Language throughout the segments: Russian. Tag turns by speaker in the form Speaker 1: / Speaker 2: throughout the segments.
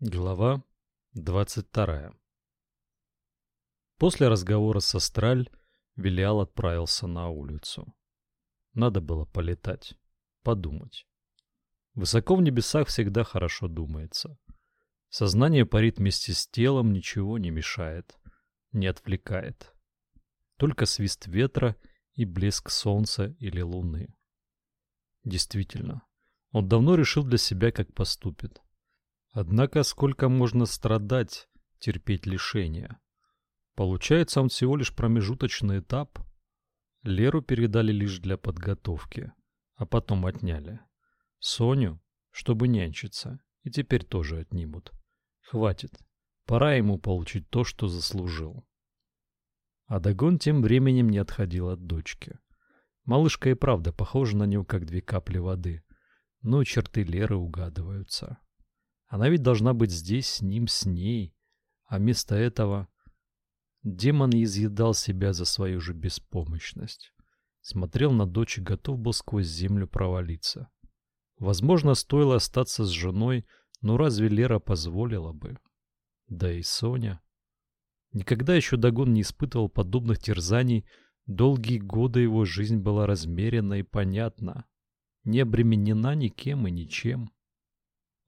Speaker 1: Глава 22. После разговора со Страль Вилиал отправился на улицу. Надо было полетать, подумать. Высоко в небесах всегда хорошо думается. Сознание парит вместе с телом, ничего не мешает, не отвлекает. Только свист ветра и блеск солнца или луны. Действительно, он давно решил для себя, как поступит. Однако сколько можно страдать, терпеть лишения? Получается, он всего лишь промежуточный этап. Леру передали лишь для подготовки, а потом отняли. Соню, чтобы нянчиться, и теперь тоже отнимут. Хватит. Пора ему получить то, что заслужил. А Дагон тем временем не отходил от дочки. Малышка и правда похожа на него, как две капли воды. Но черты Леры угадываются. Она ведь должна быть здесь с ним, с ней. А вместо этого демон изъедал себя за свою же беспомощность. Смотрел на дочь и готов был сквозь землю провалиться. Возможно, стоило остаться с женой, но разве Лера позволила бы? Да и Соня. Никогда еще Дагон не испытывал подобных терзаний. Долгие годы его жизнь была размерена и понятна. Не обременена никем и ничем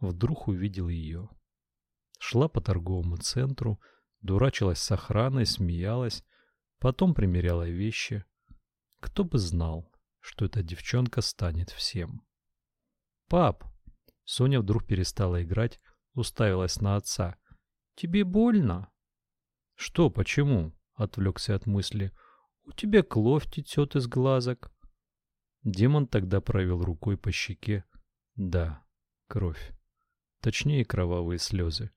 Speaker 1: вдруг увидел ее. Шла по торговому центру, дурачилась с охраной, смеялась, потом примеряла вещи. Кто бы знал, что эта девчонка станет всем. «Пап!» Соня вдруг перестала играть, уставилась на отца. «Тебе больно?» «Что, почему?» — отвлекся от мысли. «У тебя кровь течет из глазок». Демон тогда провел рукой по щеке. «Да, кровь». Точнее, кровавые слезы.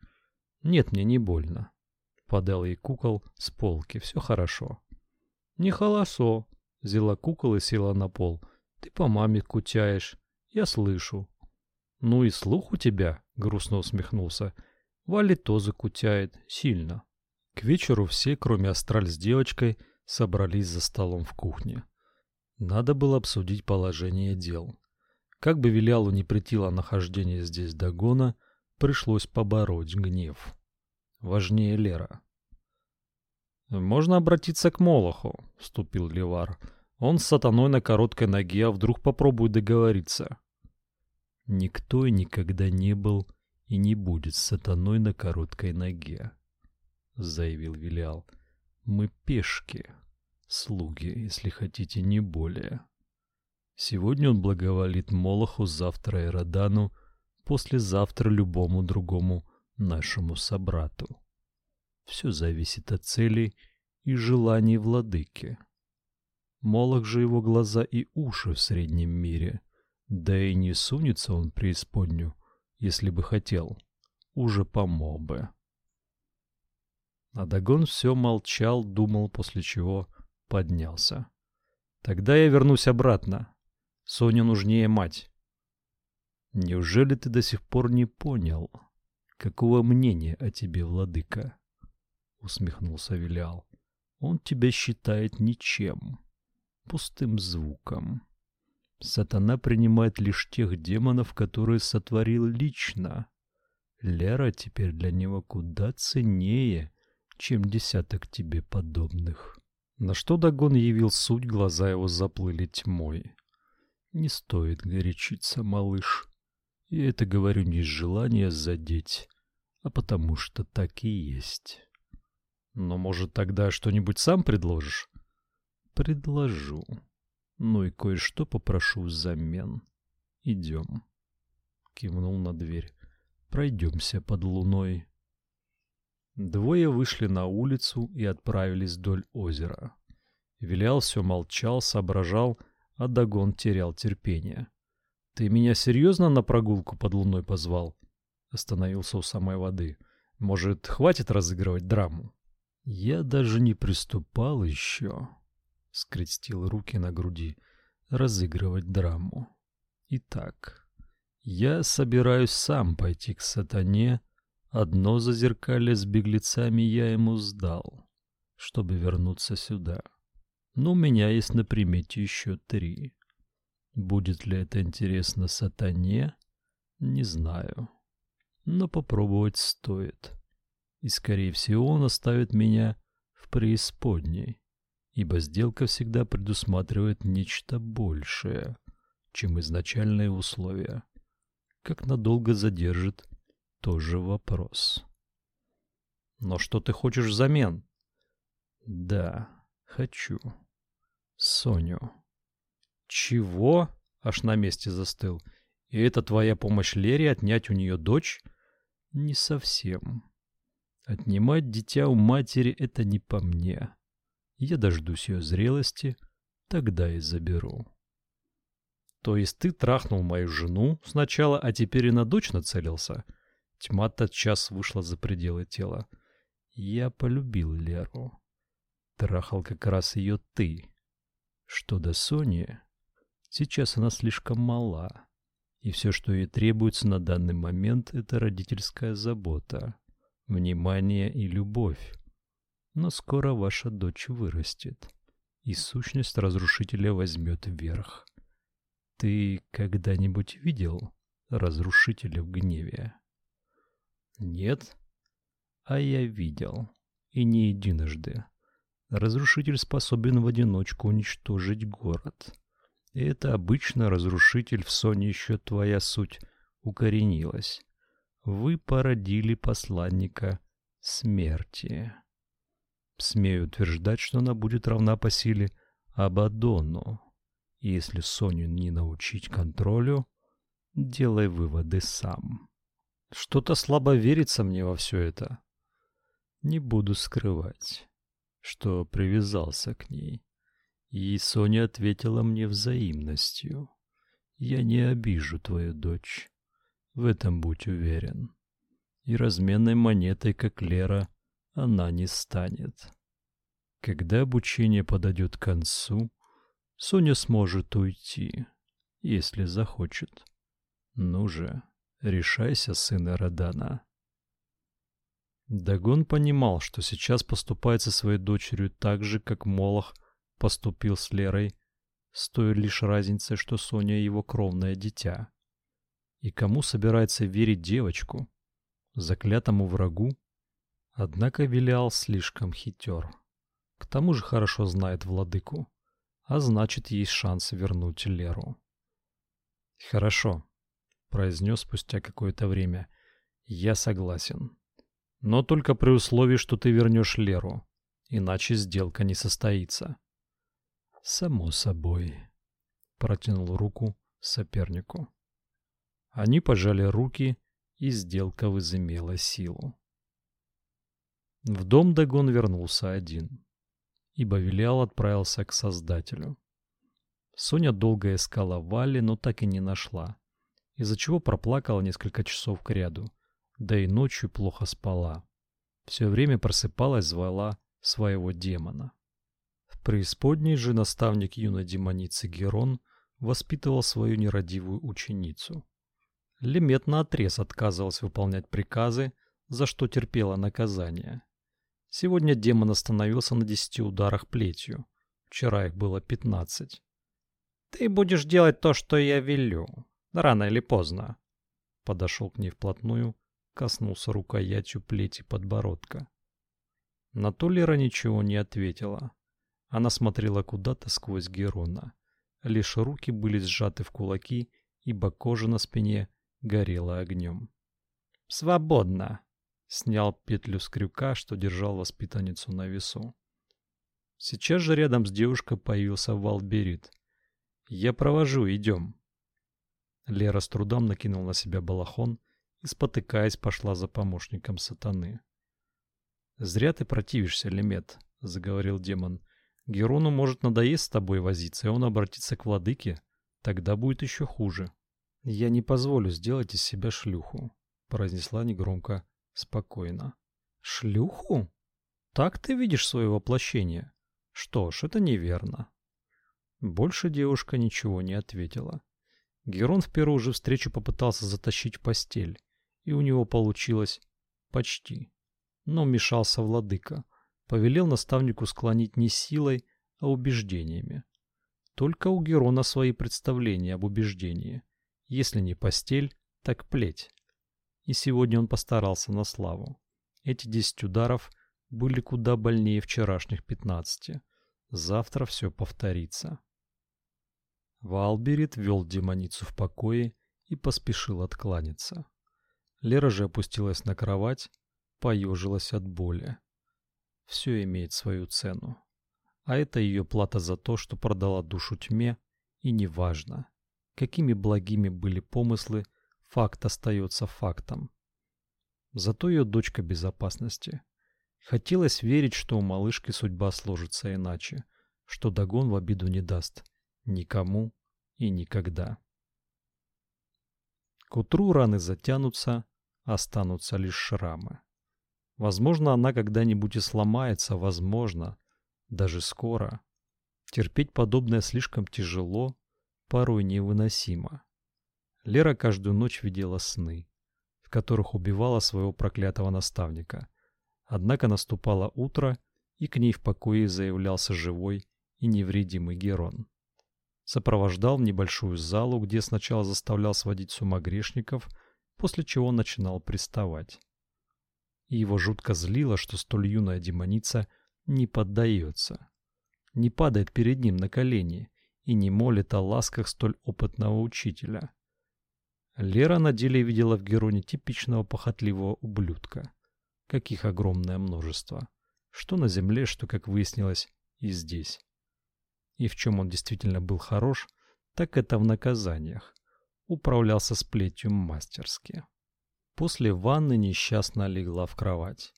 Speaker 1: Нет, мне не больно. Подал ей кукол с полки. Все хорошо. Не холосо. Взяла кукол и села на пол. Ты по маме кутяешь. Я слышу. Ну и слух у тебя, грустно усмехнулся. Вали тоже кутяет. Сильно. К вечеру все, кроме Астраль с девочкой, собрались за столом в кухне. Надо было обсудить положение дел. Как бы Вилялу не претило нахождение здесь Дагона, пришлось побороть гнев. Важнее Лера. «Можно обратиться к Молоху», — вступил Левар. «Он с сатаной на короткой ноге, а вдруг попробует договориться». «Никто и никогда не был и не будет с сатаной на короткой ноге», — заявил Вилиал. «Мы пешки, слуги, если хотите, не более». Сегодня он благоволит Молоху, завтра Эродану, послезавтра любому другому нашему собрату. Все зависит от целей и желаний владыки. Молох же его глаза и уши в среднем мире, да и не сунется он преисподнюю, если бы хотел, уже помог бы. Адагон все молчал, думал, после чего поднялся. Тогда я вернусь обратно, Соня нужнее мать. Неужели ты до сих пор не понял, какого мнения о тебе владыка? Усмехнулся Вилиал. Он тебя считает ничем, пустым звуком. Сатана принимает лишь тех демонов, которые сотворил лично. Лера теперь для него куда ценнее, чем десяток тебе подобных. На что Дагон явил суть, глаза его заплыли тьмой. Не стоит горячиться, малыш. Я это говорю не из желания задеть, а потому что так и есть. Но, может, тогда что-нибудь сам предложишь? Предложу. Ну и кое-что попрошу взамен. Идем. Кивнул на дверь. Пройдемся под луной. Двое вышли на улицу и отправились вдоль озера. Вилял все молчал, соображал, а Дагон терял терпение. «Ты меня серьезно на прогулку под луной позвал?» Остановился у самой воды. «Может, хватит разыгрывать драму?» «Я даже не приступал еще», — скрестил руки на груди, — «разыгрывать драму. Итак, я собираюсь сам пойти к сатане, одно зазеркалье с беглецами я ему сдал, чтобы вернуться сюда». Но у меня есть на примете еще три. Будет ли это интересно сатане, не знаю. но попробовать стоит. И, скорее всего, он оставит меня в преисподней, ибо сделка всегда предусматривает нечто большее, чем изначальные условия. Как надолго задержит, тоже вопрос. Но что ты хочешь взамен? Да, хочу. Соню. Чего? Аж на месте застыл. И это твоя помощь Лере отнять у нее дочь? Не совсем. Отнимать дитя у матери — это не по мне. Я дождусь ее зрелости, тогда и заберу. То есть ты трахнул мою жену сначала, а теперь и на дочь нацелился? Тьма тотчас вышла за пределы тела. Я полюбил Леру. Трахал как раз ее ты. Что до Сони, сейчас она слишком мала. И все, что ей требуется на данный момент, это родительская забота, внимание и любовь. Но скоро ваша дочь вырастет, и сущность разрушителя возьмет верх. Ты когда-нибудь видел разрушителя в гневе? Нет? А я видел. И не единожды. Разрушитель способен в одиночку уничтожить город. И это обычно разрушитель в соне еще твоя суть укоренилась. Вы породили посланника смерти. Смею утверждать, что она будет равна по силе Абадону. Если Соню не научить контролю, делай выводы сам. Что-то слабо верится мне во все это. Не буду скрывать, что привязался к ней. И Соня ответила мне взаимностью. Я не обижу твою дочь. В этом будь уверен. И разменной монетой, как Лера, она не станет. Когда обучение подойдет к концу, Соня сможет уйти, если захочет. Ну же, решайся, сын Родана. Дагон понимал, что сейчас поступает со своей дочерью так же, как Молох поступил с Лерой, с той лишь разницей, что Соня его кровное дитя. И кому собирается верить девочку? Заклятому врагу? Однако Велиал слишком хитер. К тому же хорошо знает владыку, а значит, есть шанс вернуть Леру. «Хорошо», — произнес спустя какое-то время, — «я согласен. Но только при условии, что ты вернешь Леру, иначе сделка не состоится». Само собой. Протянул руку сопернику. Они пожали руки, и сделка возымела силу. В дом Дагон вернулся один, ибо Велиал отправился к Создателю. Соня долго искала Валли, но так и не нашла, из-за чего проплакала несколько часов кряду, да и ночью плохо спала. Все время просыпалась, звала своего демона преисподней же наставник юной демоницы Герон воспитывал свою нерадивую ученицу. Лемет наотрез отказывался выполнять приказы, за что терпела наказание. Сегодня демон остановился на десяти ударах плетью. Вчера их было пятнадцать. «Ты будешь делать то, что я велю. Рано или поздно». Подошел к ней вплотную, коснулся рукоятью плети подбородка. На Лера ничего не ответила. Она смотрела куда-то сквозь Герона. Лишь руки были сжаты в кулаки, ибо кожа на спине горела огнем. «Свободно!» — снял петлю с крюка, что держал воспитанницу на весу. Сейчас же рядом с девушкой появился Валберит. «Я провожу, идем!» Лера с трудом накинул на себя балахон и, спотыкаясь, пошла за помощником сатаны. «Зря ты противишься, Лемет», — заговорил демон. Герону может надоесть с тобой возиться, и он обратится к владыке. Тогда будет еще хуже. Я не позволю сделать из себя шлюху, произнесла негромко, спокойно. Шлюху? Так ты видишь свое воплощение? Что ж, это неверно. Больше девушка ничего не ответила. Герон в первую же встречу попытался затащить постель, и у него получилось почти. Но вмешался владыка повелел наставнику склонить не силой, а убеждениями. Только у Герона свои представления об убеждении. Если не постель, так плеть. И сегодня он постарался на славу. Эти 10 ударов были куда больнее вчерашних 15. Завтра все повторится. Валберит вел демоницу в покое и поспешил откланяться. Лера же опустилась на кровать, поежилась от боли. Все имеет свою цену. А это ее плата за то, что продала душу тьме, и неважно, какими благими были помыслы, факт остается фактом. Зато ее дочка безопасности. Хотелось верить, что у малышки судьба сложится иначе, что Дагон в обиду не даст никому и никогда. К утру раны затянутся, останутся лишь шрамы. Возможно, она когда-нибудь и сломается, возможно, даже скоро. Терпеть подобное слишком тяжело, порой невыносимо. Лера каждую ночь видела сны, в которых убивала своего проклятого наставника. Однако наступало утро, и к ней в покое заявлялся живой и невредимый Герон. Сопровождал в небольшую залу, где сначала заставлял сводить с ума грешников, после чего начинал приставать. И его жутко злило, что столь юная демоница не поддается, не падает перед ним на колени и не молит о ласках столь опытного учителя. Лера на деле видела в Героне типичного похотливого ублюдка, каких огромное множество, что на земле, что, как выяснилось, и здесь. И в чем он действительно был хорош, так это в наказаниях. Управлялся с плетью мастерски. После ванны несчастно легла в кровать.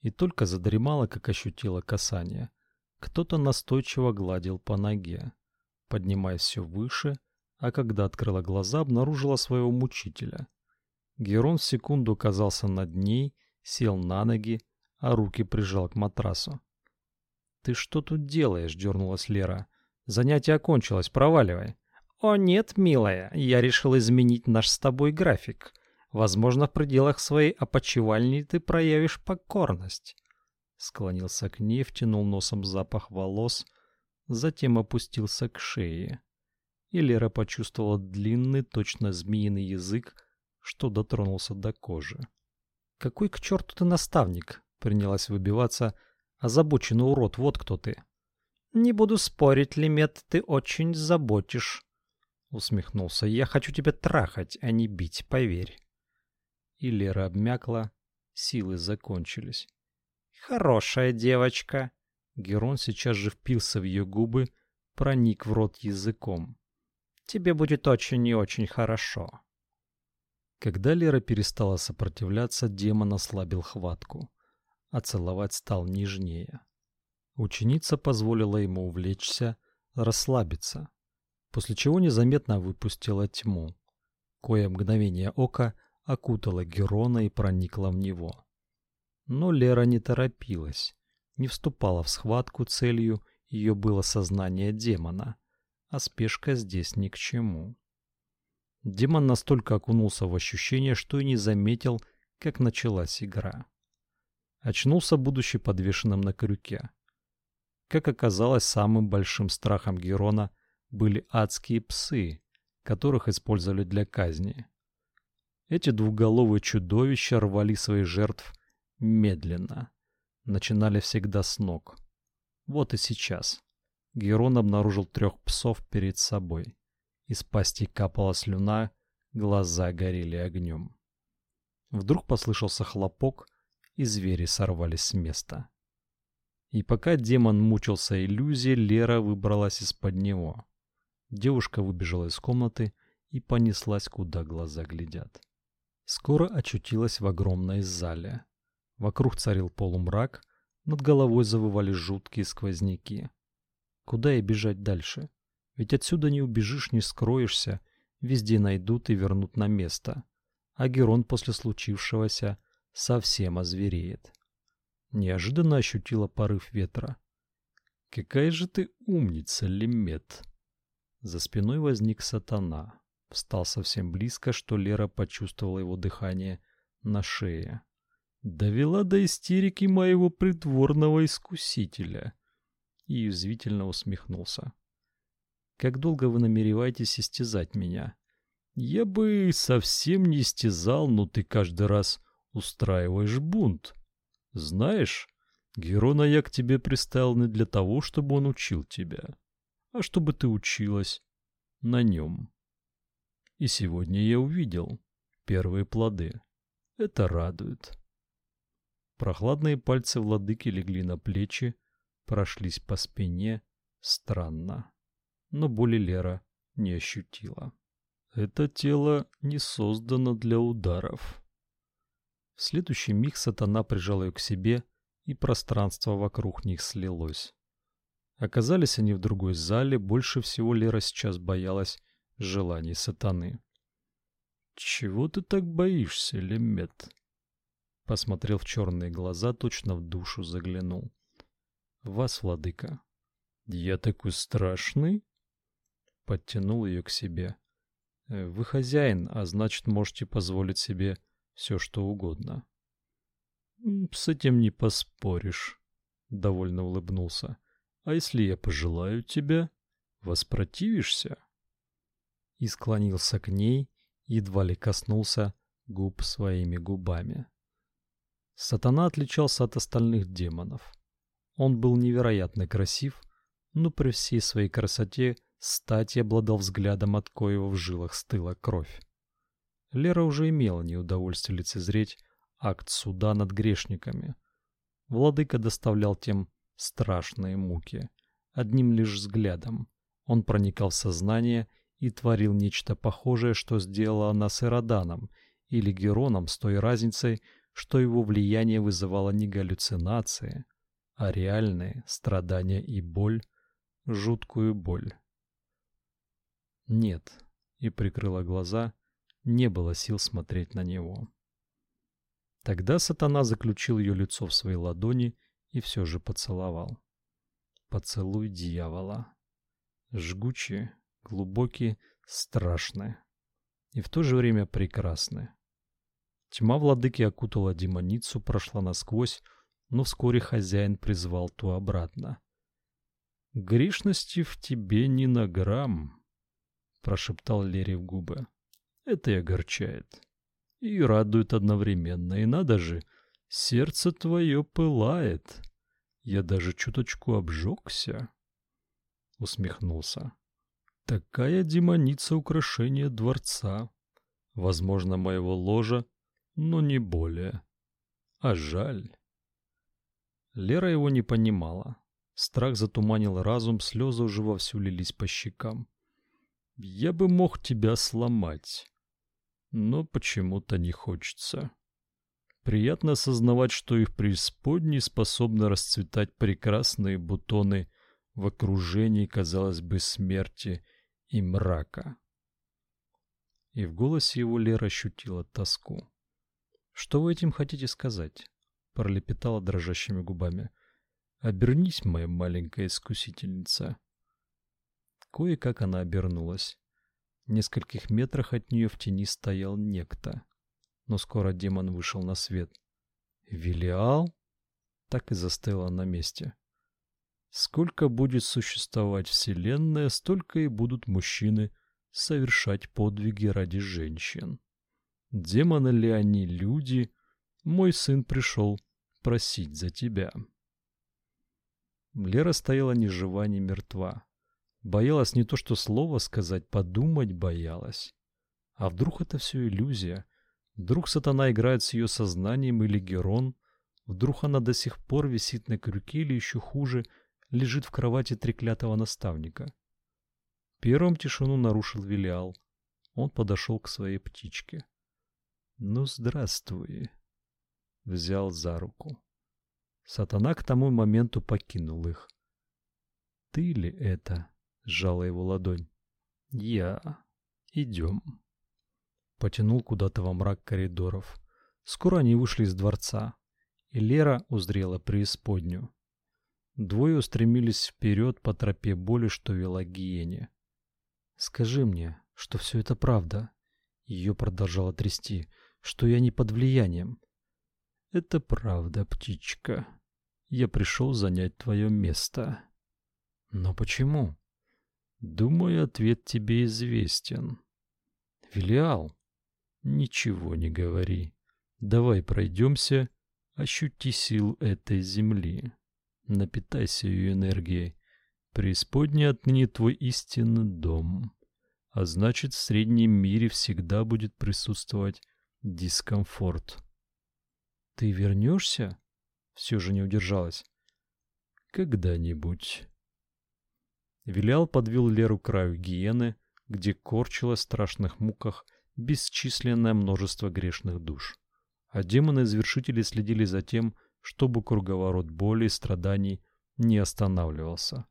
Speaker 1: И только задремала, как ощутила касание. Кто-то настойчиво гладил по ноге, поднимаясь все выше, а когда открыла глаза, обнаружила своего мучителя. Герон в секунду оказался над ней, сел на ноги, а руки прижал к матрасу. «Ты что тут делаешь?» — дернулась Лера. «Занятие окончилось, проваливай». «О нет, милая, я решил изменить наш с тобой график. Возможно, в пределах своей опочивальни ты проявишь покорность. Склонился к ней, втянул носом запах волос, затем опустился к шее. И Лера почувствовала длинный, точно змеиный язык, что дотронулся до кожи. «Какой к черту ты наставник?» — принялась выбиваться. «Озабоченный урод, вот кто ты!» «Не буду спорить, Лемет, ты очень заботишь», — усмехнулся. «Я хочу тебя трахать, а не бить, поверь» и Лера обмякла, силы закончились. «Хорошая девочка!» Герон сейчас же впился в ее губы, проник в рот языком. «Тебе будет очень и очень хорошо». Когда Лера перестала сопротивляться, демон ослабил хватку, а целовать стал нежнее. Ученица позволила ему увлечься, расслабиться, после чего незаметно выпустила тьму. Кое мгновение ока — окутала Герона и проникла в него. Но Лера не торопилась, не вступала в схватку целью, ее было сознание демона, а спешка здесь ни к чему. Демон настолько окунулся в ощущение, что и не заметил, как началась игра. Очнулся будущий подвешенным на крюке. Как оказалось, самым большим страхом Герона были адские псы, которых использовали для казни. Эти двуголовые чудовища рвали своих жертв медленно. Начинали всегда с ног. Вот и сейчас. Герон обнаружил трех псов перед собой. Из пасти капала слюна, глаза горели огнем. Вдруг послышался хлопок, и звери сорвались с места. И пока демон мучился иллюзией, Лера выбралась из-под него. Девушка выбежала из комнаты и понеслась, куда глаза глядят. Скоро очутилась в огромной зале. Вокруг царил полумрак, над головой завывали жуткие сквозняки. Куда и бежать дальше? Ведь отсюда не убежишь, не скроешься, везде найдут и вернут на место. А Герон после случившегося совсем озвереет. Неожиданно ощутила порыв ветра. «Какая же ты умница, Лемет!» За спиной возник сатана. Встал совсем близко, что Лера почувствовала его дыхание на шее. Довела до истерики моего притворного искусителя. И язвительно усмехнулся. Как долго вы намереваетесь истязать меня? Я бы совсем не стезал, но ты каждый раз устраиваешь бунт. Знаешь, Герона я к тебе приставил не для того, чтобы он учил тебя, а чтобы ты училась на нем. И сегодня я увидел первые плоды. Это радует. Прохладные пальцы владыки легли на плечи, прошлись по спине. Странно. Но боли Лера не ощутила. Это тело не создано для ударов. В следующий миг сатана прижал ее к себе, и пространство вокруг них слилось. Оказались они в другой зале, больше всего Лера сейчас боялась желаний сатаны. «Чего ты так боишься, Лемет?» Посмотрел в черные глаза, точно в душу заглянул. «Вас, владыка». «Я такой страшный?» Подтянул ее к себе. «Э, «Вы хозяин, а значит, можете позволить себе все, что угодно». «С этим не поспоришь», — довольно улыбнулся. «А если я пожелаю тебя, воспротивишься?» И склонился к ней, едва ли коснулся губ своими губами. Сатана отличался от остальных демонов. Он был невероятно красив, но при всей своей красоте стати обладал взглядом, от коего в жилах стыла кровь. Лера уже имела неудовольствие лицезреть акт суда над грешниками. Владыка доставлял тем страшные муки. Одним лишь взглядом он проникал в сознание и творил нечто похожее, что сделала она с Эроданом или Героном с той разницей, что его влияние вызывало не галлюцинации, а реальные страдания и боль, жуткую боль. Нет, и прикрыла глаза, не было сил смотреть на него. Тогда сатана заключил ее лицо в свои ладони и все же поцеловал. Поцелуй дьявола. Жгучий, глубокий, страшный. И в то же время прекрасный. Тьма владыки окутала демоницу, прошла насквозь, но вскоре хозяин призвал ту обратно. «Грешности в тебе ни на грамм», — прошептал Лере в губы. «Это и огорчает. И радует одновременно. И надо же, сердце твое пылает. Я даже чуточку обжегся». Усмехнулся. «Такая демоница украшение дворца. Возможно, моего ложа, но не более. А жаль». Лера его не понимала. Страх затуманил разум, слезы уже вовсю лились по щекам. «Я бы мог тебя сломать, но почему-то не хочется. Приятно осознавать, что их преисподней способны расцветать прекрасные бутоны в окружении, казалось бы, смерти и мрака». И в голосе его Лера ощутила тоску. «Что вы этим хотите сказать?» пролепетала дрожащими губами. Обернись, моя маленькая искусительница. Кое-как она обернулась. В нескольких метрах от нее в тени стоял некто. Но скоро демон вышел на свет. Велиал так и застыла на месте. Сколько будет существовать вселенная, столько и будут мужчины совершать подвиги ради женщин. Демоны ли они люди? Мой сын пришел просить за тебя. Лера стояла ни жива, ни мертва. Боялась не то что слово сказать, подумать боялась. А вдруг это все иллюзия? Вдруг сатана играет с ее сознанием или Герон? Вдруг она до сих пор висит на крюке или еще хуже, лежит в кровати треклятого наставника? Первым тишину нарушил Велиал. Он подошел к своей птичке. «Ну, здравствуй!» Взял за руку. Сатана к тому моменту покинул их. «Ты ли это?» — сжала его ладонь. «Я. Идем». Потянул куда-то во мрак коридоров. Скоро они вышли из дворца, и Лера узрела преисподнюю. Двое устремились вперед по тропе боли, что вела гиене. «Скажи мне, что все это правда?» Ее продолжало трясти, что я не под влиянием. «Это правда, птичка», я пришел занять твое место. Но почему? Думаю, ответ тебе известен. Велиал, ничего не говори. Давай пройдемся, ощути сил этой земли. Напитайся ее энергией. Преисподняя отныне твой истинный дом. А значит, в среднем мире всегда будет присутствовать дискомфорт. Ты вернешься? Все же не удержалась. Когда-нибудь. Вилял подвел Леру к краю гиены, где корчилось в страшных муках бесчисленное множество грешных душ. А демоны-извершители следили за тем, чтобы круговорот боли и страданий не останавливался.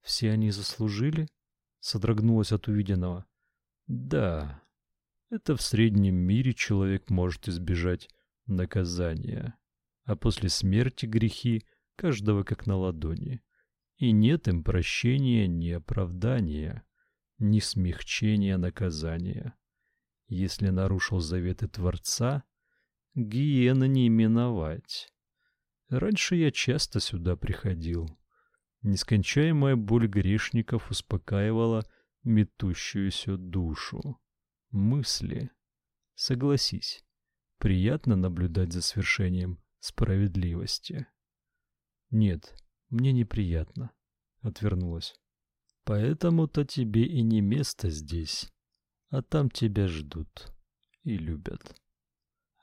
Speaker 1: Все они заслужили? Содрогнулась от увиденного. Да. Это в среднем мире человек может избежать наказания, а после смерти грехи каждого как на ладони. И нет им прощения ни оправдания, ни смягчения наказания. Если нарушил заветы Творца, гиена не миновать. Раньше я часто сюда приходил. Нескончаемая боль грешников успокаивала метущуюся душу. Мысли. Согласись, приятно наблюдать за свершением справедливости. Нет, мне неприятно, отвернулась. Поэтому-то тебе и не место здесь, а там тебя ждут и любят.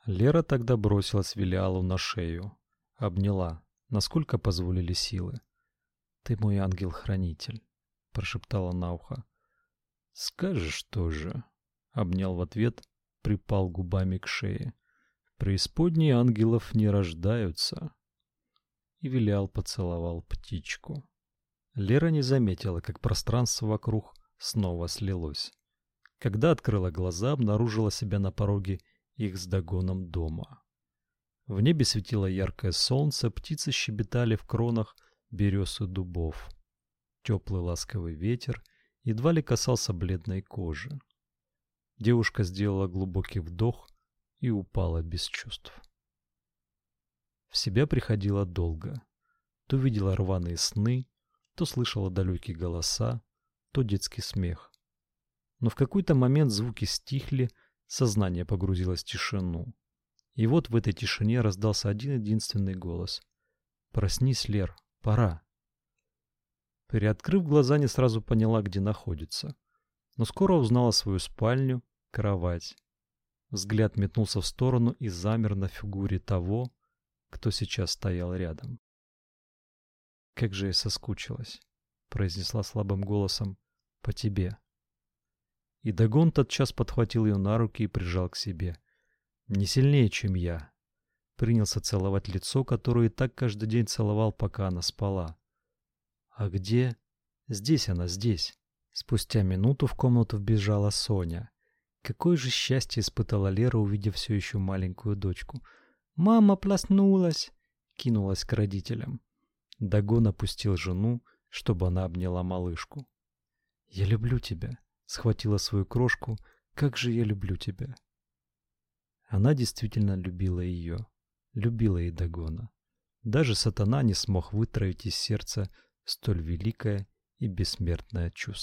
Speaker 1: Лера тогда бросилась Велиалу на шею, обняла, насколько позволили силы. Ты мой ангел-хранитель, прошептала на ухо. Скажешь тоже, обнял в ответ, припал губами к шее. В преисподней ангелов не рождаются. И Вилял поцеловал птичку. Лера не заметила, как пространство вокруг снова слилось. Когда открыла глаза, обнаружила себя на пороге их с догоном дома. В небе светило яркое солнце, птицы щебетали в кронах берез и дубов. Теплый ласковый ветер едва ли касался бледной кожи. Девушка сделала глубокий вдох и упала без чувств. В себя приходила долго. То видела рваные сны, то слышала далекие голоса, то детский смех. Но в какой-то момент звуки стихли, сознание погрузилось в тишину. И вот в этой тишине раздался один единственный голос. «Проснись, Лер, пора». Переоткрыв глаза, не сразу поняла, где находится. Но скоро узнала свою спальню, кровать. Взгляд метнулся в сторону и замер на фигуре того, кто сейчас стоял рядом. «Как же я соскучилась», — произнесла слабым голосом, — «по тебе». И Дагон тотчас подхватил ее на руки и прижал к себе. Не сильнее, чем я. Принялся целовать лицо, которое и так каждый день целовал, пока она спала. «А где?» «Здесь она, здесь». Спустя минуту в комнату вбежала Соня. Какое же счастье испытала Лера, увидев все еще маленькую дочку. «Мама проснулась!» — кинулась к родителям. Дагон опустил жену, чтобы она обняла малышку. «Я люблю тебя», — схватила свою крошку. «Как же я люблю тебя!» Она действительно любила ее, любила и Дагона. Даже сатана не смог вытравить из сердца столь великое и бессмертное чувство.